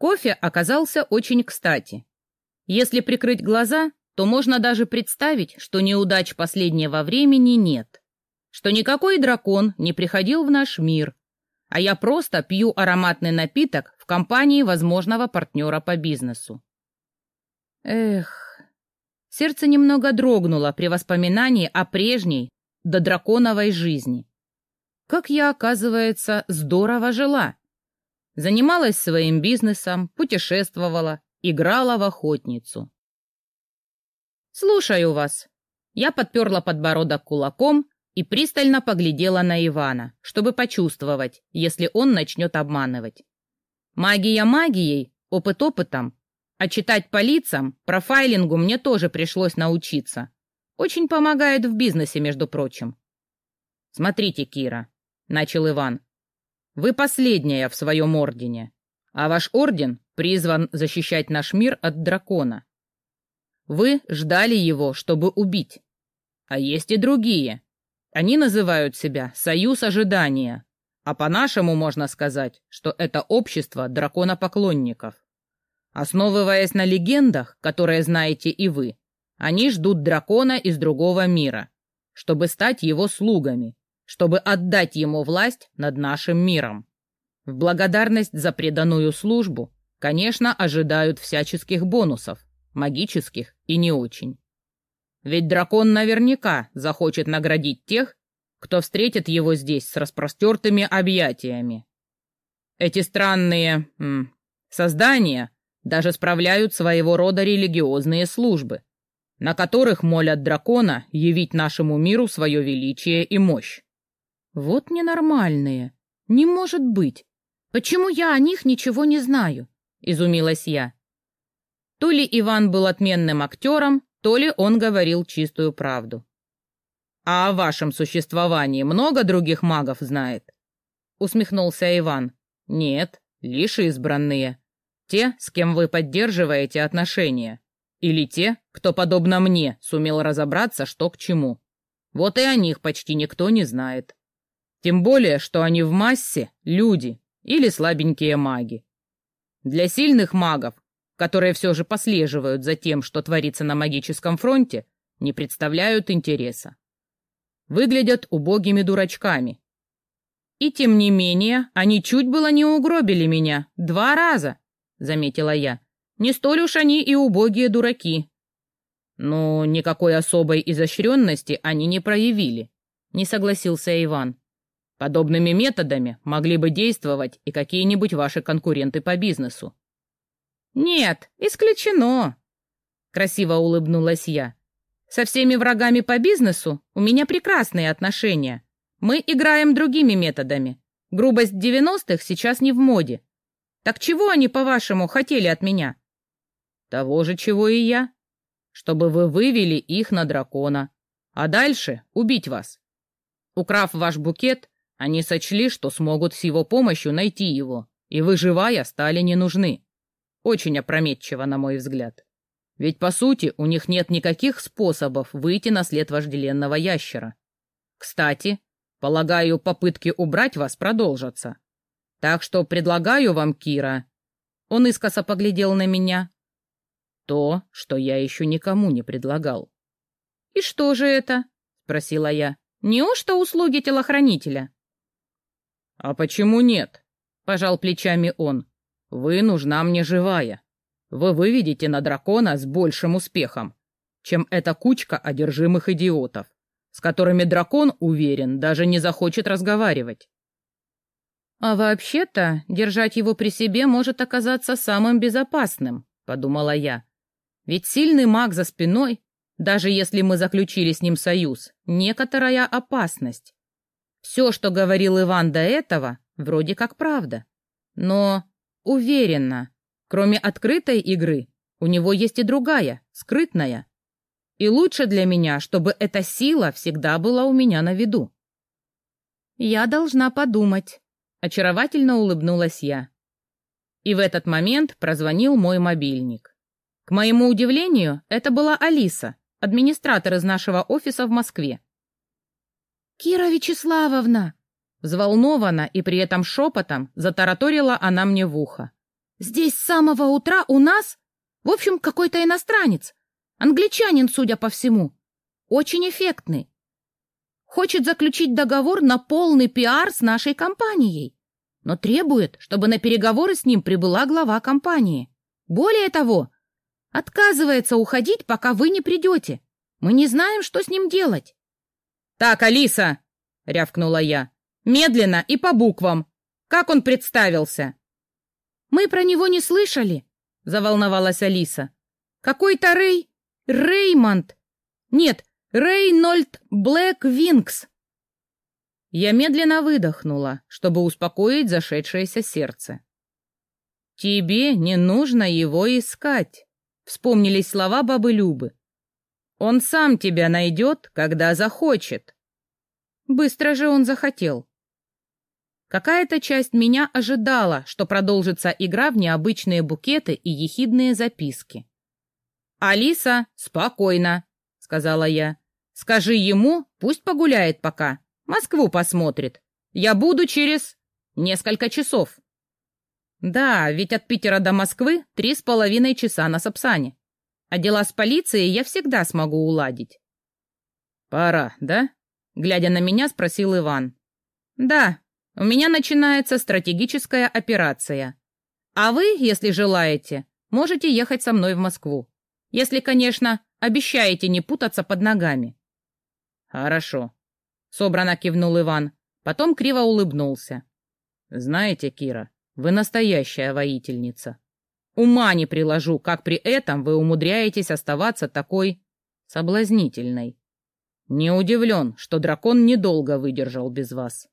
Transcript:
Кофе оказался очень кстати. Если прикрыть глаза, то можно даже представить, что неудач последнего времени нет. Что никакой дракон не приходил в наш мир, а я просто пью ароматный напиток в компании возможного партнера по бизнесу. Эх, сердце немного дрогнуло при воспоминании о прежней, до драконовой жизни. Как я, оказывается, здорово жила. Занималась своим бизнесом, путешествовала, играла в охотницу. «Слушаю вас». Я подперла подбородок кулаком и пристально поглядела на Ивана, чтобы почувствовать, если он начнет обманывать. Магия магией, опыт опытом, а читать по лицам, профайлингу мне тоже пришлось научиться. Очень помогает в бизнесе, между прочим. «Смотрите, Кира», — начал Иван, — «вы последняя в своем ордене, а ваш орден призван защищать наш мир от дракона. Вы ждали его, чтобы убить. А есть и другие. Они называют себя «Союз ожидания», а по-нашему можно сказать, что это общество драконопоклонников. Основываясь на легендах, которые знаете и вы, они ждут дракона из другого мира, чтобы стать его слугами, чтобы отдать ему власть над нашим миром. В благодарность за преданную службу, конечно, ожидают всяческих бонусов, магических и не очень. Ведь дракон наверняка захочет наградить тех, кто встретит его здесь с распростертыми объятиями. Эти странные м, создания даже справляют своего рода религиозные службы, на которых молят дракона явить нашему миру свое величие и мощь. Вот ненормальные. Не может быть. Почему я о них ничего не знаю? Изумилась я. То ли Иван был отменным актером, то ли он говорил чистую правду. «А о вашем существовании много других магов знает?» Усмехнулся Иван. «Нет, лишь избранные. Те, с кем вы поддерживаете отношения. Или те, кто, подобно мне, сумел разобраться, что к чему. Вот и о них почти никто не знает. Тем более, что они в массе люди или слабенькие маги. Для сильных магов которые все же послеживают за тем, что творится на магическом фронте, не представляют интереса. Выглядят убогими дурачками. И тем не менее, они чуть было не угробили меня. Два раза, заметила я. Не столь уж они и убогие дураки. Но никакой особой изощренности они не проявили, не согласился Иван. Подобными методами могли бы действовать и какие-нибудь ваши конкуренты по бизнесу. «Нет, исключено!» Красиво улыбнулась я. «Со всеми врагами по бизнесу у меня прекрасные отношения. Мы играем другими методами. Грубость девяностых сейчас не в моде. Так чего они, по-вашему, хотели от меня?» «Того же, чего и я. Чтобы вы вывели их на дракона. А дальше убить вас. Украв ваш букет, они сочли, что смогут с его помощью найти его, и вы, живая, стали не нужны. Очень опрометчиво, на мой взгляд. Ведь, по сути, у них нет никаких способов выйти на след вожделенного ящера. Кстати, полагаю, попытки убрать вас продолжатся. Так что предлагаю вам, Кира... Он искоса поглядел на меня. То, что я еще никому не предлагал. «И что же это?» — спросила я. «Неужто услуги телохранителя?» «А почему нет?» — пожал плечами он. Вы нужна мне живая. Вы выведете на дракона с большим успехом, чем эта кучка одержимых идиотов, с которыми дракон, уверен, даже не захочет разговаривать. А вообще-то, держать его при себе может оказаться самым безопасным, подумала я. Ведь сильный маг за спиной, даже если мы заключили с ним союз, некоторая опасность. Все, что говорил Иван до этого, вроде как правда. Но Уверена, кроме открытой игры, у него есть и другая, скрытная. И лучше для меня, чтобы эта сила всегда была у меня на виду. Я должна подумать, очаровательно улыбнулась я. И в этот момент прозвонил мой мобильник. К моему удивлению, это была Алиса, администратор из нашего офиса в Москве. «Кира Вячеславовна!» Взволнованно и при этом шепотом затараторила она мне в ухо. Здесь с самого утра у нас, в общем, какой-то иностранец, англичанин, судя по всему, очень эффектный. Хочет заключить договор на полный пиар с нашей компанией, но требует, чтобы на переговоры с ним прибыла глава компании. Более того, отказывается уходить, пока вы не придете. Мы не знаем, что с ним делать. «Так, Алиса!» — рявкнула я. «Медленно и по буквам. Как он представился?» «Мы про него не слышали», — заволновалась Алиса. «Какой-то Рэй... Реймонд. Нет, Рейнольд Блэк Винкс». Я медленно выдохнула, чтобы успокоить зашедшееся сердце. «Тебе не нужно его искать», — вспомнились слова бабы Любы. «Он сам тебя найдет, когда захочет». Быстро же он захотел. Какая-то часть меня ожидала, что продолжится игра в необычные букеты и ехидные записки. «Алиса, спокойно», — сказала я. «Скажи ему, пусть погуляет пока, Москву посмотрит. Я буду через несколько часов». «Да, ведь от Питера до Москвы три с половиной часа на Сапсане. А дела с полицией я всегда смогу уладить». «Пора, да?» — глядя на меня, спросил Иван. «Да, у меня начинается стратегическая операция. А вы, если желаете, можете ехать со мной в Москву. Если, конечно, обещаете не путаться под ногами. Хорошо. Собрано кивнул Иван, потом криво улыбнулся. Знаете, Кира, вы настоящая воительница. Ума не приложу, как при этом вы умудряетесь оставаться такой соблазнительной. Не удивлен, что дракон недолго выдержал без вас.